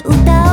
歌を